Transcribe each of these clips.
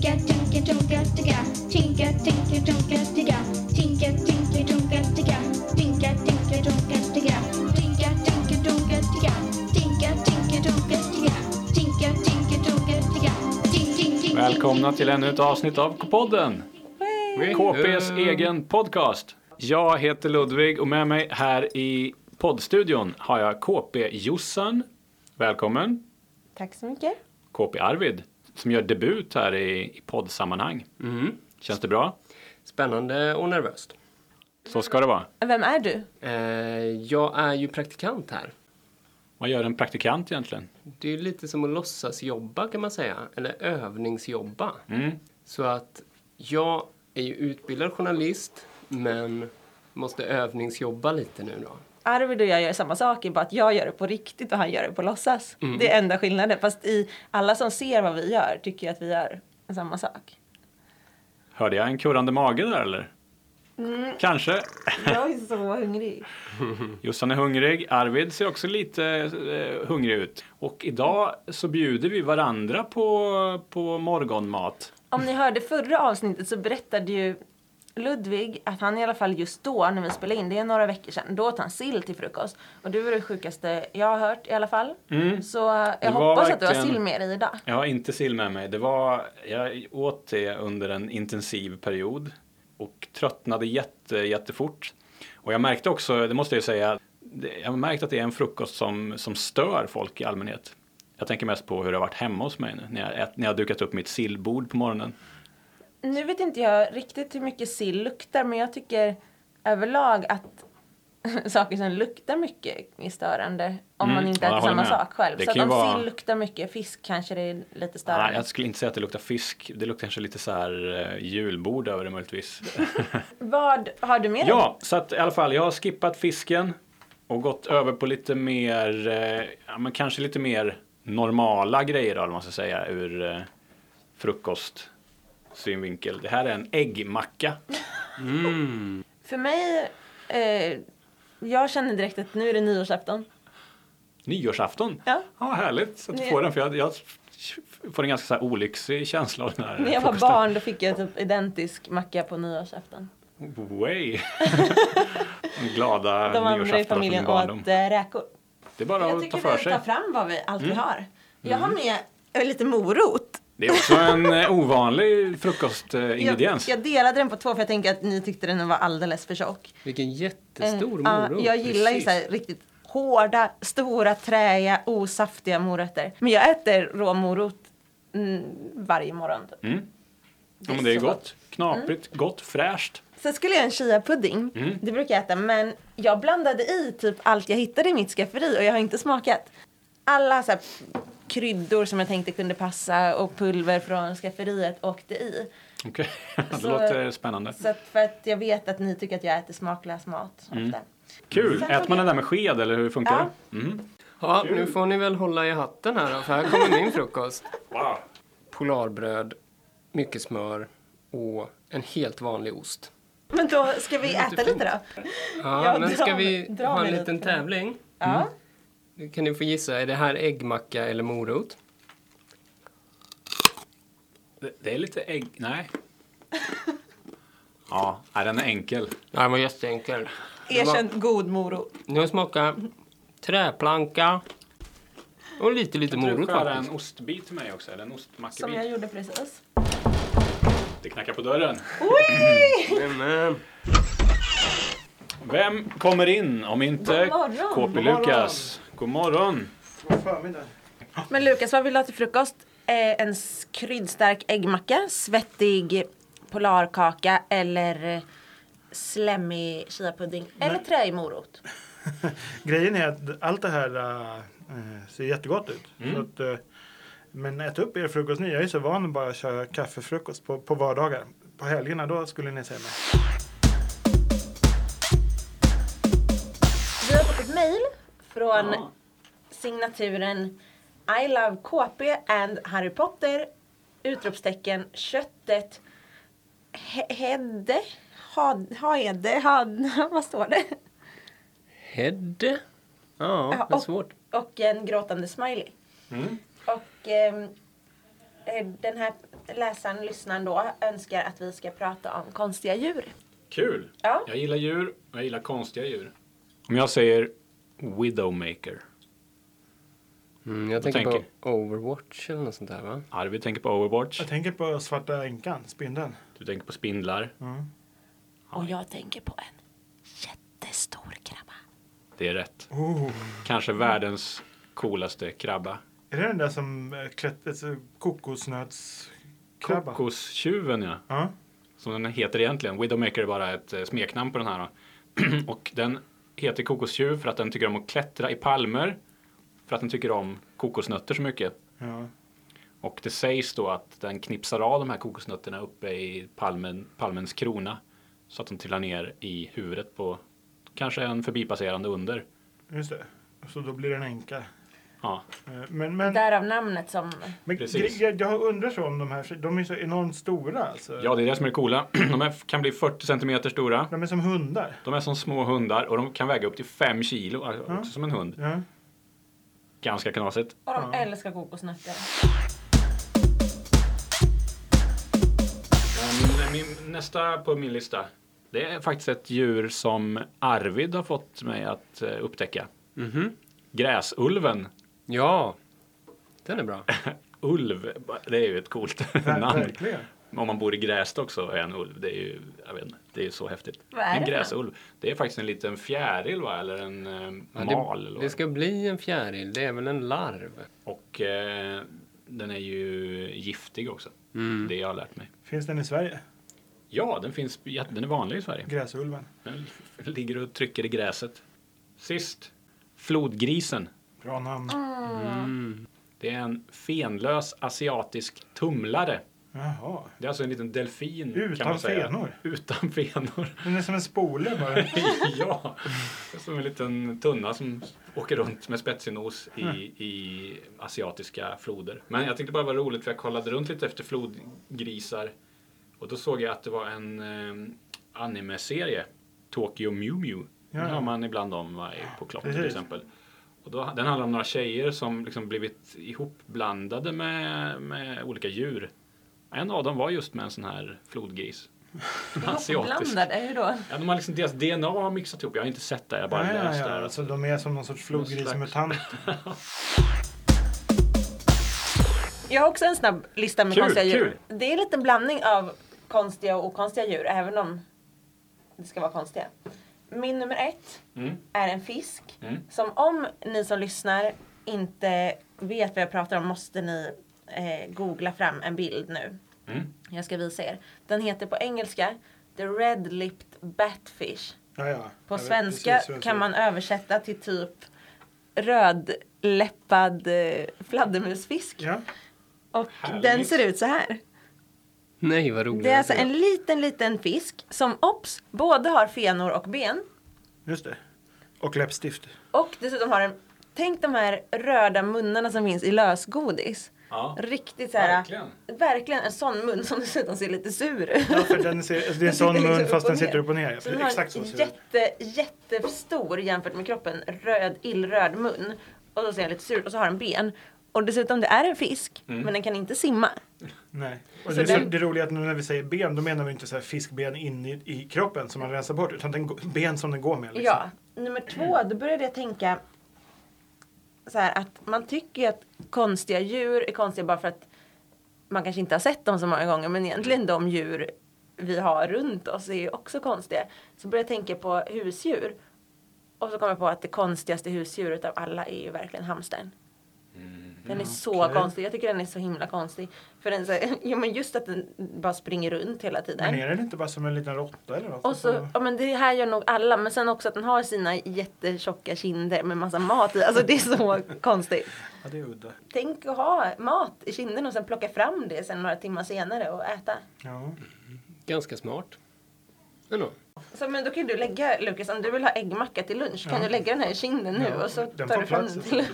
Tinka, tinka, tonka, ticka. Tinka, tinka, tonka, ticka. Tinka, tinka, tonka, ticka. Tinka, tinka, tonka, ticka. Tinka, tinka, tonka, ticka. Tinka, tinka, tonka, ticka. Tinka, tinka, tonka, ticka. Tink, tink, tink, Välkomna till ännu ett avsnitt av K-podden. KPs egen podcast. Jag heter Ludvig och med mig här i poddstudion har jag KP-Jossan. Välkommen. Tack så mycket. KP-Arvid som gör debut här i, i poddsammanhang. Känns det bra? Spännande och nervöst. Så ska det vara. Vem är du? Eh, jag är ju praktikant här. Vad gör en praktikant egentligen? Det är lite som att låtsas jobba kan man säga, eller övningsjobba. Mm. Så att jag är ju utbildad journalist, men måste övningsjobba lite nu då. Arvid och jag gör samma sak, bara att jag gör det på riktigt och han gör det på låtsas. Det är enda skillnaden. Fast i alla som ser vad vi gör tycker att vi gör samma sak. Hörde jag en kurrande mage där eller? Kanske. Jag är så hungrig. Jossan är hungrig. Arvid ser också lite eh, hungrig ut. Och idag så bjuder vi varandra på, på morgonmat. Om ni hörde förra avsnittet så berättade ju Ludvig att han i alla fall just då när vi spelade in, det är några veckor sedan, då åt han sill till frukost. Och du är det sjukaste jag har hört i alla fall. Så jag Det var hoppas att du har sill med dig idag. Jag har inte sill med mig. Det var, jag åt det under en intensiv period och tröttnade jätte, jättefort. Och jag märkte också, det måste jag säga, jag har märkt att det är en frukost som, som stör folk i allmänhet. Jag tänker mest på hur det har varit hemma hos mig nu, när jag, när jag har dukat upp mitt sillbord på morgonen. Nu vet inte jag riktigt hur mycket sill luktar men jag tycker överlag att saker som luktar mycket är störande om Mm, man inte ja, äter samma med. sak själv. Det så om vara- sill luktar mycket, fisk kanske det är lite störande. Nej, jag skulle inte säga att det luktar fisk. Det luktar kanske lite så här eh, julbord över det möjligtvis. Vad har du med dig? Ja, så att i alla fall, jag har skippat fisken och gått över på lite mer, eh, ja men kanske lite mer normala grejer då, man ska säga, ur eh, frukostsynvinkel. Det här är en äggmacka. För mig, eh, jag känner direkt att nu är det nyårsafton. Nyårsafton. Ja. ja härligt att du får den, för jag, jag får en ganska så här olycklig känsla av den här När jag var barn då fick jag typ identisk macka på nyårsafton. Way! Den glada De andra i familjen åt eh, räkor. Det är bara Jag att ta tycker för vi sig. Mm. tar fram vad vi, allt vi har. Jag har med eh, lite morot. Det är också en eh, ovanlig frukostingrediens. Jag, jag delade den på två för jag tänkte att ni tyckte den var alldeles för tjock. Vilken jättestor Eh, morot. ja, jag gillar ju precis. så här riktigt hårda, stora, träiga, osaftiga morötter. Men jag äter råmorot mm, varje morgon. typ. Mm. Ja, men det är så gott. Knaprigt, gott, fräscht. Sen skulle jag en chia-pudding. Mm. Det brukar jag äta. Men jag blandade i typ allt jag hittade i mitt skafferi och jag har inte smakat. Alla så här kryddor som jag tänkte kunde passa och pulver från skafferiet åkte i. Okej, det Så- låter spännande. Så att för att jag vet att ni tycker att jag äter smaklös mat Mm. ofta. Kul! Sen Äter man jag- den där med sked eller hur funkar Ja. det? Mm. Ja, nu får ni väl hålla i hatten här då, för här kommer min frukost. Wow. Polarbröd, mycket smör och en helt vanlig ost. Men då ska vi äta lite då? Ja, Ja, men dra ska vi dra ha en liten lite. tävling? Ja. Nu kan ni få gissa, är det här äggmacka eller morot? Det, det är lite ägg... Nej. Ja, nej, den är enkel. Nej, den var jätteenkel. Erkänt god morot. Nu smakat träplanka och lite, lite Kan du morot skära en ostbit till mig också? Eller en Som ostmackabit? jag gjorde precis. Det knackar på dörren. Men, Vem kommer in om inte God morgon. KP Lukas? God morgon! Men Lukas, vad vill du ha till frukost? Eh, en kryddstark äggmacka, svettig polarkaka eller eh, slemmig chiapudding eller träig morot. Grejen är att allt det här äh, ser jättegott ut. Så att, äh, men ät upp er frukost nu. Jag är så van att bara köra kaffefrukost på, på vardagar. På helgerna då skulle ni säga mig. Vi har fått ett mejl från signaturen I love KP and Harry Potter utropstecken köttet He- Hedde had, Hade had, vad står det? Hedde? Ja, Ja, det är och- svårt. Och en gråtande smiley. Och ehm, eh, den här läsaren, lyssnaren då, önskar att vi ska prata om konstiga djur. Kul! Ja. Jag gillar djur och jag gillar konstiga djur. Om jag säger Widowmaker. Mm, jag tänker tänker? på Overwatch eller något sånt där va? Arvid tänker på Overwatch. Jag tänker på svarta änkan, spindeln. Du tänker på spindlar. Och jag tänker på en jättestor krabba. Det är rätt. Oh. Kanske världens coolaste krabba. Är det den där som äh, klätt, alltså, kokosnötskrabba? Kokostjuven ja. Ja. Som den heter egentligen. Widowmaker är bara ett eh, smeknamn på den här. och den heter kokostjuv för att den tycker om att klättra i palmer. För att den tycker om kokosnötter så mycket. ja. Och det sägs då att den knipsar av de här kokosnötterna uppe i palmen, palmens krona. Så att de trillar ner i huvudet på kanske en förbipasserande under. Just det. Så då blir det en änka. Ja, Eh, Men, men, Därav namnet som... men Precis. jag, jag undrar så om de här, de är så enormt stora alltså. ja det är det som är det coola. De är, kan bli 40 centimeter stora. De är som hundar. De är som små hundar och de kan väga upp till 5 kilo, alltså Ja. också som en hund. Ja. Ganska knasigt. Och de Ja. älskar kokosnötter. Men min, nästa på min lista. Det är faktiskt ett djur som Arvid har fått mig att eh, upptäcka. Mhm. Gräsulven. Ja, den är bra. Ulv, det är ju ett coolt Ver- namn. Verkligen. Om man bor i Gräs också och är en ulv. Det är ju, jag vet inte, det är så häftigt. Vad är en det gräsulv. Det är faktiskt en liten fjäril va? Eller en eh, Ja, mal. det, det ska bli en fjäril, det är väl en larv? Och eh, den är ju giftig också. Mm. Det jag har lärt mig. Finns den i Sverige? Ja, den finns, ja, den är vanlig i Sverige. Gräsulven. Den ligger och trycker i gräset. Sist, flodgrisen. Bra namn. Mm. Det är en fenlös asiatisk tumlare. Jaha. Det är alltså en liten delfin. kan Utan man säga. fenor? Utan fenor. Den är som en spole bara. ja, det är som en liten tunna som åker runt med spetsig nos i, i asiatiska floder. Men jag tyckte bara det var roligt för jag kollade runt lite efter flodgrisar och då såg jag att det var en eh, anime-serie, Tokyo Mew Mew. Ja, Den ja. har man ibland om på klotter till exempel. Och då, den handlar om några tjejer som liksom blivit ihopblandade med, med olika djur. En av dem var just med en sån här flodgris. Asiatisk. Blandad är ju då. Ja, de har liksom, deras DNA har mixat ihop. Jag har inte sett det, jag bara ja, läst ja. det. Alltså, de är som någon sorts flodgrismutant. Jag har också en snabb lista med Kul, konstiga djur. kul. Det är lite en blandning av konstiga och okonstiga djur, även om det ska vara konstiga. Min nummer ett Mm. är en fisk. Mm. Som om ni som lyssnar inte vet vad jag pratar om måste ni eh, googla fram en bild nu. Mm. Jag ska visa er. Den heter på engelska The Red-Lipped Batfish. Ja, ja. På vet svenska precis kan man översätta till typ rödläppad eh, fladdermusfisk. Ja. Och Härligt. den ser ut så här. Nej, vad roligt. Det är alltså en liten, liten fisk som ops, både har fenor och ben. Just det. Och läppstift. Och dessutom har den, tänk de här röda munnarna som finns i lösgodis. Ja. Riktigt så här, Verkligen. verkligen en sån mun som dessutom ser lite sur ut. Ja, för den ser, alltså, det är en sån liksom mun upp fast den sitter upp och ner. Så den har Exakt så en ut. jätte, jättestor jämfört med kroppen, röd, illröd mun. Och så ser den lite sur ut och så har den ben. Och dessutom, det är en fisk, Mm. men den kan inte simma. Nej. Och Så det, så, den- det roliga är att nu när vi säger ben, då menar vi inte så här fiskben in i, i kroppen som man rensar bort, utan den, ben som den går med. Liksom. Ja. Nummer två, då började jag tänka så här att man tycker att konstiga djur är konstiga bara för att man kanske inte har sett dem så många gånger men egentligen de djur vi har runt oss är ju också konstiga. Så började jag tänka på husdjur. Och så kom jag på att det konstigaste husdjuret av alla är ju verkligen hamstern. Den är så okej. konstig. Jag tycker den är så himla konstig. För den, så, jo, men just att den bara springer runt hela tiden. Men är den inte bara som en liten råtta eller något? Och så, ja men det här gör nog alla, men sen också att den har sina jättetjocka kinder med massa mat i. Alltså det är så konstigt. Ja, det är udda. Tänk att ha mat i kinderna och sen plocka fram det sen några timmar senare och äta. Ja. Ganska smart. Ändå. Så, men då kan du lägga, Lukas, om du vill ha äggmacka till lunch, kan Ja. du lägga den här i kinden nu Ja, och så tar du fram plats den till lunch.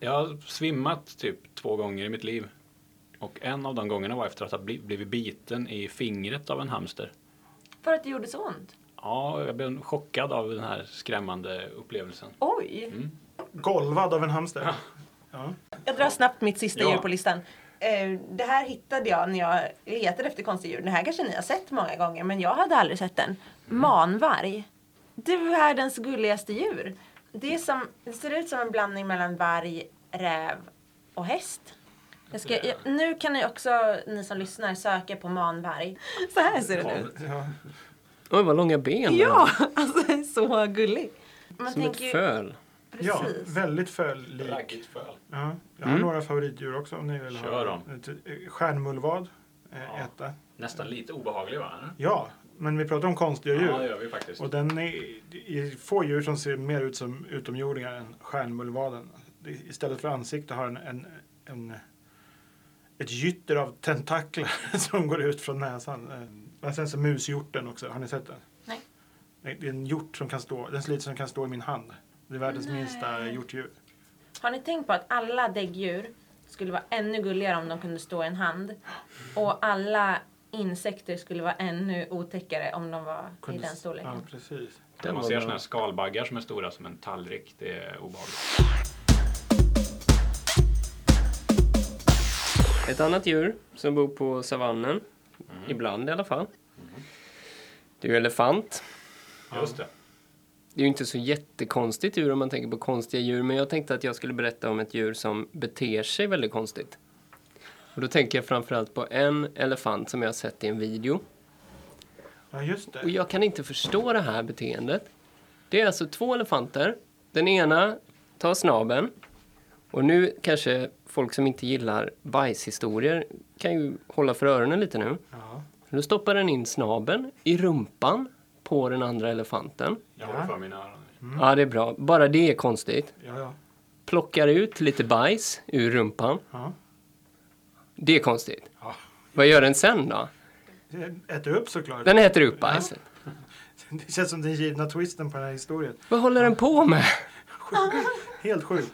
Jag har svimmat typ två gånger i mitt liv. Och en av de gångerna var efter att ha bli- blivit biten i fingret av en hamster. För att det gjorde så ont. Ja, jag blev chockad av den här skrämmande upplevelsen. Oj! Mm. Golvad av en hamster. Ja. Ja. Jag drar snabbt mitt sista Ja. djur på listan. Eh, Det här hittade jag när jag letade efter konstiga djur. Det här kanske ni har sett många gånger men jag hade aldrig sett den. Manvarg. Det är världens gulligaste djur. Det, är som, det ser ut som en blandning mellan varg, räv och häst. Jag ska, jag, nu kan ni också, ni som lyssnar, söka på manvarg. Så här ser den ut. Ja. Oj, vad långa ben. Ja, alltså så gullig. Man Som ett ju, föl. ja, precis. väldigt föllik. Raggigt föl. Ja. Jag har Mm. några favoritdjur också om ni vill ha. Kör dem. Eh, Stjärnmullvad. eh, Ja. Nästan lite obehaglig va? Ja, men vi pratar om konstiga djur. Ja, det gör vi faktiskt. Och den är, det är få djur som ser mer ut som utomjordingar än stjärnmullvaden. Istället för ansikte har den en, en, ett gytter av tentaklar som går ut från näsan. Eh, Men sen så mushjorten också, har ni sett den? Nej. Det det är en hjort som kan stå, den ser ut som kan stå i min hand. Det är världens Nej. minsta hjortdjur. Har ni tänkt på att alla däggdjur skulle vara ännu gulligare om de kunde stå i en hand? Och alla insekter skulle vara ännu otäckare om de var i den storleken. Ja, precis. När man ser såna här skalbaggar som är stora som en tallrik, det är obehagligt. Ett annat djur som bor på savannen, ibland i alla fall. Det är ju elefant. Just det. Det är ju inte så jättekonstigt djur om man tänker på konstiga djur, men jag tänkte att jag skulle berätta om ett djur som beter sig väldigt konstigt. Och då tänker jag framförallt på en elefant som jag har sett i en video. Ja, just Och det. jag kan inte förstå det här beteendet. Det är alltså två elefanter. Den ena tar snabeln. Och nu kanske folk som inte gillar bajshistorier kan ju hålla för öronen lite nu. Ja. Nu stoppar den in snabeln i rumpan på den andra elefanten. Jag håller för mina öron. Ja, det är bra. Bara det är konstigt. Ja, ja. Plockar ut lite bajs ur rumpan. ja. Det är konstigt. Ja. Vad gör den sen då? Äter upp såklart. Den äter upp bajset. Det känns som den givna twisten på den här historien. Vad håller den på med? Helt sjuk.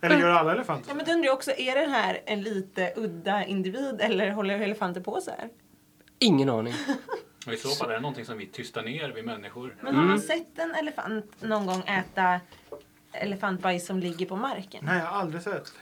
Eller gör alla elefanter Ja, men då undrar jag också, är den här en lite udda individ eller håller elefanter på så här? Ingen aning. I så fall är det någonting som vi tystar ner, vi människor. Men har man sett en elefant någon gång äta elefantbajs som ligger på marken? Nej, jag har aldrig sett.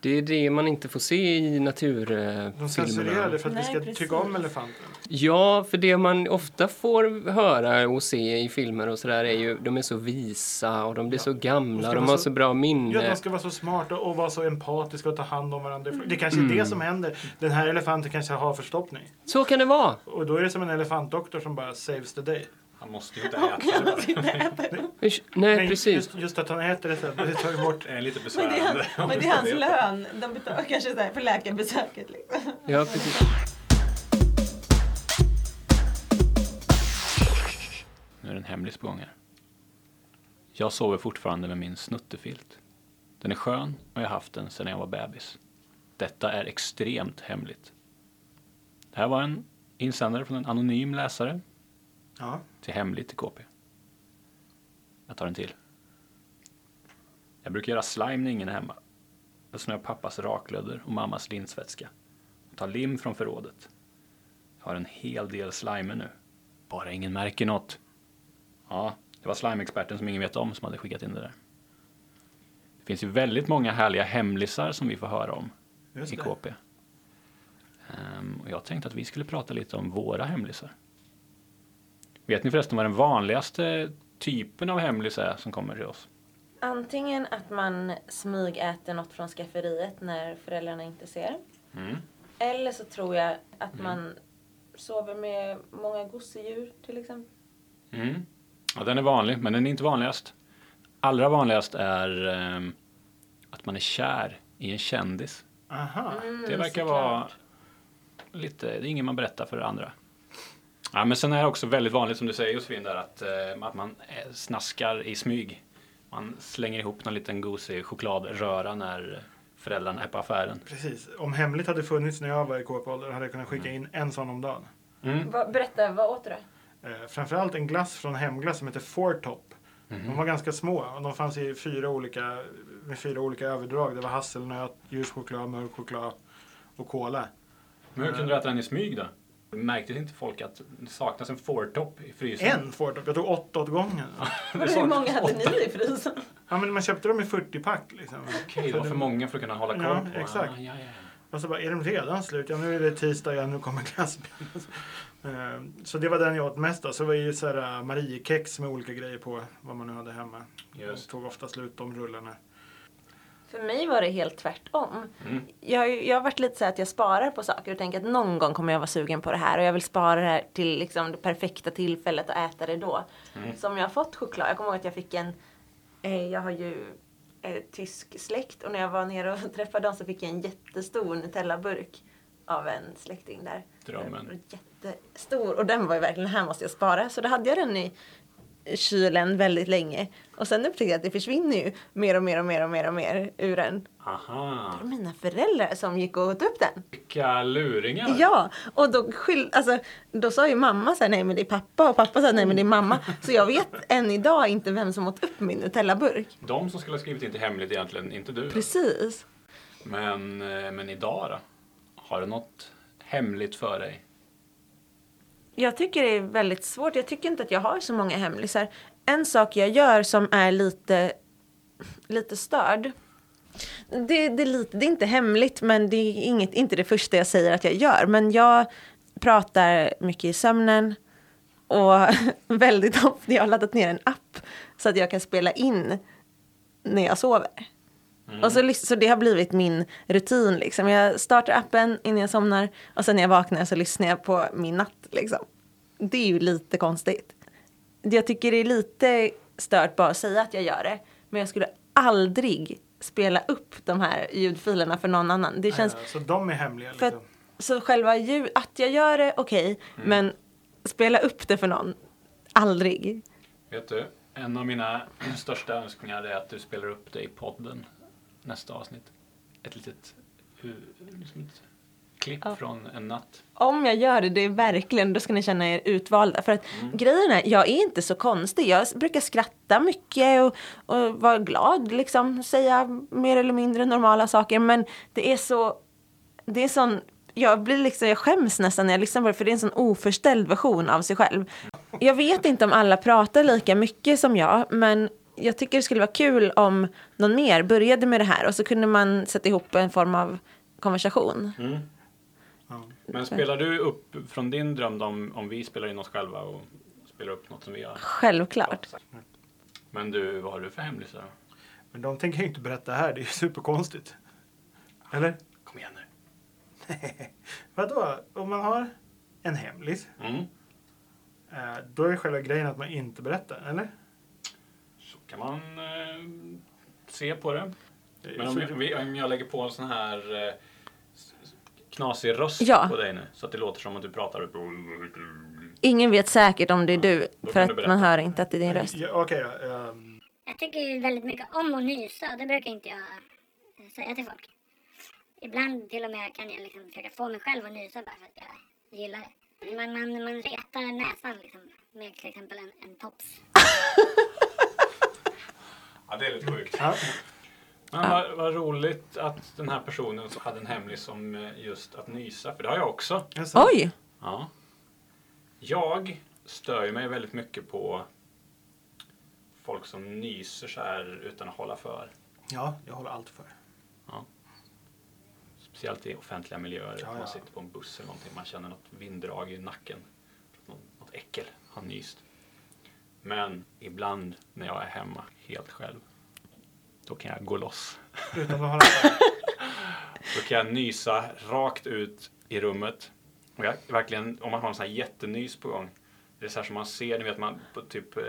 Det är det man inte får se i De naturfilmerna. censurerar det för att Nej, vi ska precis. tycka om elefanten. Ja, för det man ofta får höra och se i filmer och sådär är ju de är så visa och de blir så De gamla, de vara har så- så bra Ja, minne. de ska vara så smarta och vara så empatiska och ta hand om varandra. Det kanske är det som händer. Den här elefanten kanske har förstoppning. Så kan det vara. Och då är det som en elefantdoktor som bara saves the day. Han måste ju inte äta det. Usch, Nej, Nej, precis. Just, just att han äter det sen. Det tar ju bort. Det är lite Men det är, besvärande. han- men det är hans lön. De betalar kanske så här för läkarbesöket. Liksom. Ja, precis. Nu är det en hemlis på gång här. Jag sover fortfarande med min snuttefilt. Den är skön och jag har haft den sedan jag var bebis. Detta är extremt hemligt. Det här var en insändare från en anonym läsare Ja. till hemligt i KP. Jag tar en till. Jag brukar göra slime när ingen är hemma. Jag snör pappas raklödder och mammas linsvätska. Jag tar lim från förrådet. Jag har en hel del slimer nu. Bara ingen märker något. Ja, det var slimeexperten som ingen vet om som hade skickat in det där. Det finns ju väldigt många härliga hemlisar som vi får höra om Just i. KP. Ehm, och jag tänkte att vi skulle prata lite om våra hemlisar. Vet ni förresten vad den vanligaste typen av hemlis är som kommer till oss? Antingen att man smygäter något från skafferiet när föräldrarna inte ser. Mm. Eller så tror jag att man sover med många gosedjur till exempel. Mm. Ja, den är vanlig, men den är inte vanligast. Allra vanligast är ehm, att man är kär i en kändis. Aha. Det verkar såklart. vara lite, det är ingen man berättar för andra. Ja, men sen är det också väldigt vanligt som du säger Josefin där att, eh, att man eh, snaskar i smyg. Man slänger ihop någon liten gosig chokladröra när föräldrarna är på affären. Precis. Om hemligt hade funnits när jag var i KP-ålder hade jag kunnat Mm. skicka in en sån om dagen. Va, berätta, vad åt du då? Eh, framförallt en glass från Hemglass som heter Four Top. Mhm. De var ganska små och de fanns i fyra olika, med fyra olika överdrag. Det var hasselnöt, ljus choklad, mörk choklad och kola. Men hur kunde du äta den i smyg då? Märkte inte folk att det saknas en fourtop i frysen? En Four Top. Jag tog åtta åt gången. Hur många hade åtta. ni i frysen? Ja, men man köpte dem i 40-pack liksom. Okej, det var för många för att kunna hålla koll Ja, på. exakt. Ah, ja, ja. Och så bara, är de redan slut? Ja, nu är det tisdag igen, nu kommer glassbilen. Eh, Så det var den jag åt mest av. Så det var ju så här äh, Mariekex med olika grejer på, vad man nu hade hemma. Just. Jag tog ofta slut de rullarna. För mig var det helt tvärtom. Mm. Jag, jag har varit lite så att jag sparar på saker och tänker att någon gång kommer jag vara sugen på det här och jag vill spara det här till liksom det perfekta tillfället och äta det då. Mm. Så om jag har fått choklad, jag kommer ihåg att jag fick en, eh, jag har ju eh, tysk släkt och när jag var nere och träffade dem så fick jag en jättestor Nutella-burk av en släkting där. Drömmen. Jättestor och den var ju verkligen, här måste jag spara. Så då hade jag den i kylen väldigt länge. Och sen upptäckte jag att det försvinner ju mer och mer och mer och mer och mer ur den. Aha. Det var mina föräldrar som gick och åt upp den. Vilka luringar. Ja, och då, skyll, alltså, då sa ju mamma så här, nej men det är pappa och pappa sa nej men det är mamma. Så jag vet än idag inte vem som åt upp min Nutella-burk. De som skulle ha skrivit in till hemligt egentligen, inte du. Precis. Men, eh, men idag då? Har du något hemligt för dig? Jag tycker det är väldigt svårt. Jag tycker inte att jag har så många hemlisar. En sak jag gör som är lite, lite störd. Det, det, är lite, det är inte hemligt men det är inget, inte det första jag säger att jag gör. Men jag pratar mycket i sömnen. Och väldigt ofta, jag har laddat ner en app så att jag kan spela in när jag sover. Och så, så det har blivit min rutin. Liksom. Jag startar appen innan jag somnar och sen när jag vaknar så lyssnar jag på min natt. Liksom. Det är ju lite konstigt. Jag tycker det är lite stört bara att säga att jag gör det. Men jag skulle aldrig spela upp de här ljudfilerna för någon annan. Det känns, Eh, Så de är hemliga för liksom. att, så själva ljud, att jag gör det, okej. Men spela upp det för någon, aldrig. Vet du, en av mina största önskningar är att du spelar upp det i podden nästa avsnitt. Ett litet uh, liksom ett klipp Ja. från en natt. Om jag gör det, det är verkligen, då ska ni känna er utvalda. För att grejen är, jag är inte så konstig. Jag brukar skratta mycket och, och vara glad, liksom. Säga mer eller mindre normala saker. Men det är så, det är sån, jag blir liksom, jag skäms nästan när jag lyssnar på det. För det är en sån oförställd version av sig själv. Jag vet inte om alla pratar lika mycket som jag, men jag tycker det skulle vara kul om någon mer började med det här och så kunde man sätta ihop en form av konversation. Ja. Men spelar du upp från din dröm om, om vi spelar in oss själva och spelar upp något som vi har? Självklart. Men du, vad har du för hemlisar? då? Men de tänker jag inte berätta här, det är ju superkonstigt. Eller? Kom igen nu. Vadå? Om man har en hemlis, Mm. eh, då är själva grejen att man inte berättar, eller? Kan man eh, se på det. Men om jag, om jag lägger på en sån här eh, knasig röst Ja. på dig nu så att det låter som att du pratar. Ingen vet säkert om det är du, Då för du att berätta. man hör inte att det är din röst. Ja, Okej, ja, ehm, Jag tycker ju väldigt mycket om att nysa och det brukar inte jag eh, säga till folk. Ibland till och med kan jag liksom försöka få mig själv att nysa bara för att jag gillar det. Man, man, man retar näsan liksom med till exempel en, en tops. Ja, det är lite sjukt. ja. Men vad, vad roligt att den här personen som hade en hemlis som eh, just att nysa, för det har jag också. Jaså? Oj! Ja. Jag stör ju mig väldigt mycket på folk som nyser så här utan att hålla för. Ja, jag håller allt för. Speciellt i offentliga miljöer. Ja, ja. man sitter på en buss eller någonting. Man känner något vinddrag i nacken. Något, något äckel har nyst. Men ibland när jag är hemma helt själv. Då kan jag gå loss. Utan att för. Då kan jag nysa rakt ut i rummet. Och jag, verkligen, om man har en sån här jättenys på gång. Det är så här som man ser, ni vet man på typ eh,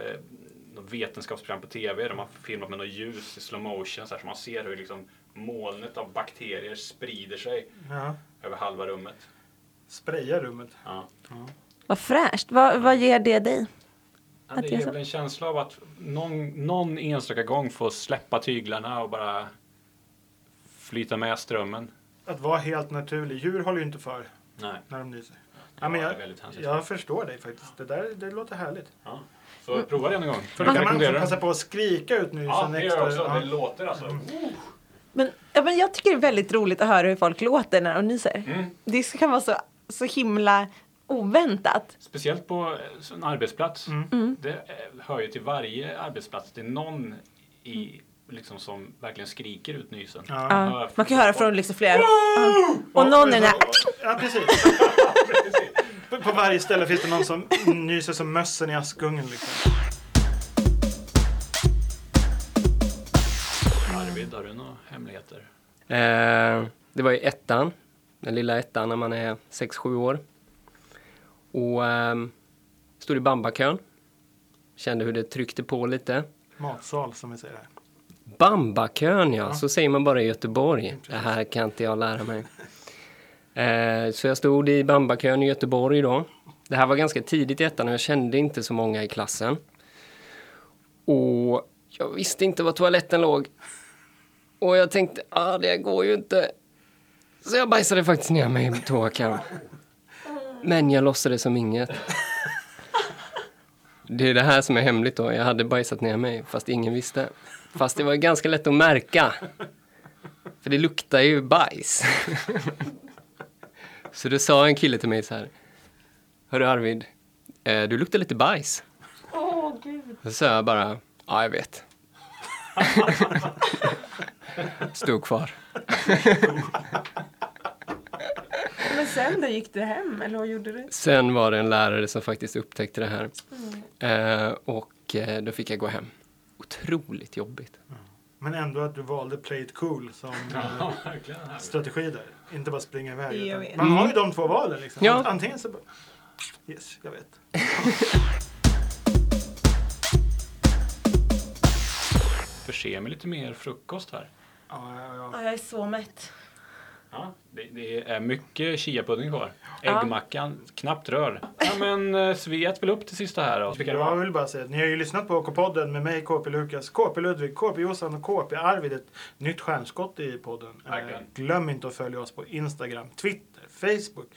något vetenskapsprogram på TV där man filmat med något ljus i slow motion så här så man ser hur liksom molnet av bakterier sprider sig Ja. över halva rummet. Spraya rummet. Ja. Vad fräscht. Vad, vad ger det dig? Ja, Att det ger väl en känsla av att någon, någon enstaka gång få släppa tyglarna och bara flyta med strömmen. Att vara helt naturlig. Djur håller ju inte för Nej, när de nyser. Ja, men jag, jag förstår dig faktiskt. Det där det låter härligt. Ja. Så prova det någon gång. För då kan man också passa på att skrika ut Ja, nysen det gör också. Ja. Det låter alltså. Men, ja, men jag tycker det är väldigt roligt att höra hur folk låter när de nyser. Mm. Det kan vara så, så himla oväntat. Speciellt på eh, en arbetsplats. Mm. Det eh, hör ju till varje arbetsplats. Det är någon i liksom som verkligen skriker ut nysen. Ja. Ja, man kan höra från liksom flera. Ja. Och någon är där. Ja, precis. på, på varje ställe finns det någon som nyser som mössen i Askungen. Liksom. Arvid, har du några hemligheter? Eh, det var i ettan, den lilla ettan när man är 6-7 år. Och ehm, stod i bambakön. Kände hur det tryckte på lite. Matsal som vi säger här. Bambakön ja, så säger man bara i Göteborg. Det här kan inte jag lära mig. Eh, så jag stod i bambakön i Göteborg då. Det här var ganska tidigt i ettan och jag kände inte så många i klassen. Och jag visste inte var toaletten låg. Och jag tänkte, ah det går ju inte. Så jag bajsade faktiskt ner mig i toakön. Men jag låtsades som inget. Det är det här som är hemligt då. Jag hade bajsat ner mig fast ingen visste. Fast det var ganska lätt att märka. För det luktar ju bajs. Så då sa en kille till mig så här. Hörru Arvid, eh, du luktar lite bajs. Åh gud. Så sa jag bara, ja jag vet. Stod kvar. Sen då gick du hem eller vad gjorde du? Sen var det en lärare som faktiskt upptäckte det här. Eh, och eh, då fick jag gå hem. Otroligt jobbigt. Men ändå att du valde play it cool som eh, strategi där. Inte bara springa iväg. Man har ju de två valen. Liksom. Ja. Antingen så bara... Yes, jag vet. Förse med lite mer frukost här. Ja, ja, ja. Ja, jag är så mätt. Ja, det, det är mycket chiapudding kvar. Ja. Äggmackan, knappt rör. Ja, men eh, äter väl upp till sista här då. Vilka det Jag var? vill bara säga att ni har ju lyssnat på OK-podden med mig, KP Lukas, KP Ludvig, KP Jossan och KP Arvid. Ett nytt stjärnskott i podden. Eh, Verkligen. glöm inte att följa oss på Instagram, Twitter, Facebook.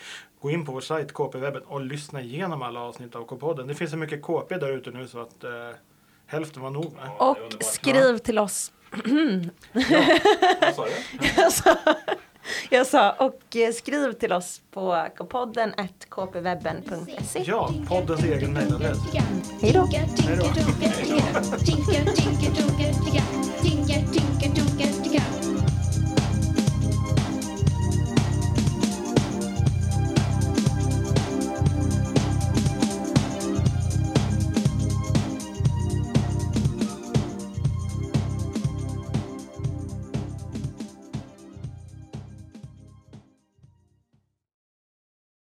Gå in på vår sajt KP-webben och lyssna igenom alla avsnitt av K-podden. Det finns så mycket KP där ute nu så att eh, hälften var nog. va? Och skriv till oss. Vad sa du? Jag sa, jag sa och eh, skriv till oss på podden kpwebben.se. Ja, poddens egen mejladress. Hej då.